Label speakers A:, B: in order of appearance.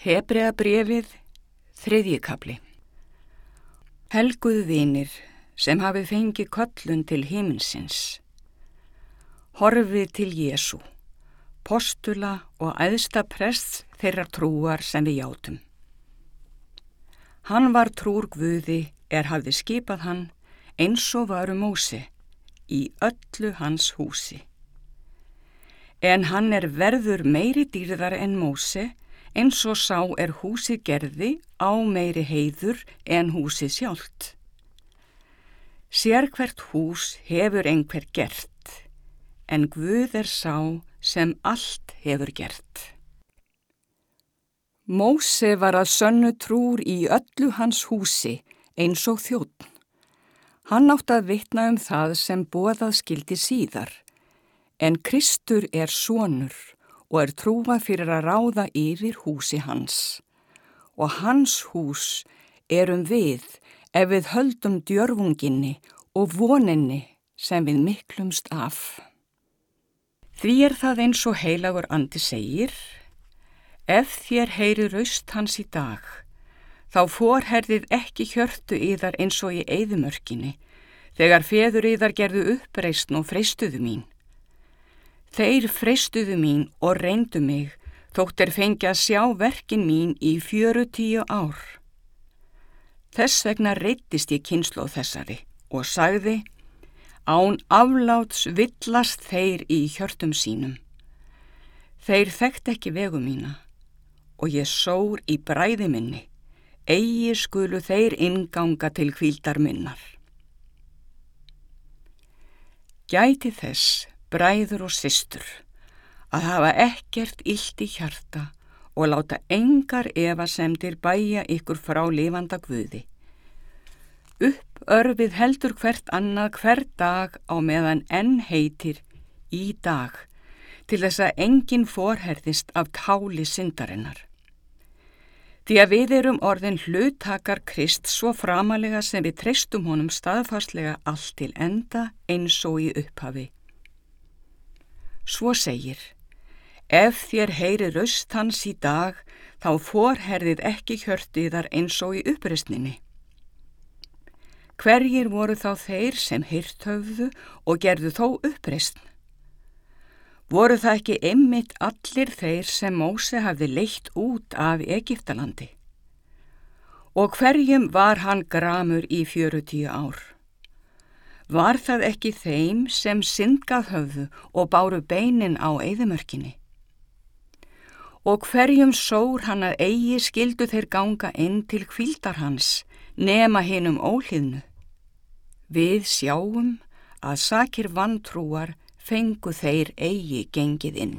A: Hebrea brefið, þriðjikabli. Helguð vinir sem hafi fengið köllun til himinsins. Horfið til Jésu, postula og æðsta prest þeirra trúar sem við játum. Hann var trúr Guði er hafði skipað hann eins og varu Mósi í öllu hans húsi. En hann er verður meiri dýrðar en Mósi eins og sá er húsi gerði á meiri heiður en húsi sjálft. Sér hvert hús hefur einhver gert, en Guð er sá sem allt hefur gert. Móse var að sönnu trúr í öllu hans húsi eins og þjóttn. Hann átt að vitna um það sem bóðað skildi síðar, en Kristur er sonur og er trúa fyrir að ráða yfir húsi hans. Og hans hús erum við ef við höldum djörfunginni og voninni sem við miklumst af. Því er það eins og heilagur andi segir, ef þér heyri raust hans í dag, þá forherðið ekki hjörtu yðar eins og í eigðumörkinni, þegar feður yðar gerðu uppreist og freistuðu mín. Þeir freistuðu mín og reyndu mig þótt er fengi að sjá verkin mín í fjöru tíu ár. Þess vegna reytist ég kynsloð þessari og sagði án afláts villast þeir í hjörtum sínum. Þeir þekkt ekki vegu mína og ég sór í bræði minni, eigi skulu þeir inganga til kvíldar minnar. Gæti þess bræður og systur, að hafa ekkert illt í hjarta og láta engar evasemdir bæja ykkur frá lifanda guði. Upp örfið heldur hvert annað hver dag á meðan enn heitir í dag til þess að enginn forherðist af táli syndarinnar. Því að við erum orðin hlutakar Krist svo framalega sem við treystum honum staðfarslega allt til enda eins og í upphafi. Svo segir, ef þér heyri raust hans í dag, þá forherðið ekki hjörtiðar eins og í uppristninni. Hverjir voru þá þeir sem hýrt höfðu og gerðu þó uppristn? Voru það ekki ymmit allir þeir sem Móse hafði leitt út af Egiptalandi? Og hverjum var hann gramur í fjörutíu ár? Var það ekki þeim sem syndgað höfðu og báru beinin á eðimörkinni? Og hverjum sór hann að eigi skildu þeir ganga inn til kvíldar hans, nema hinn um óhlýðnu? Við sjáum að sakir vantrúar fengu þeir eigi gengið inn.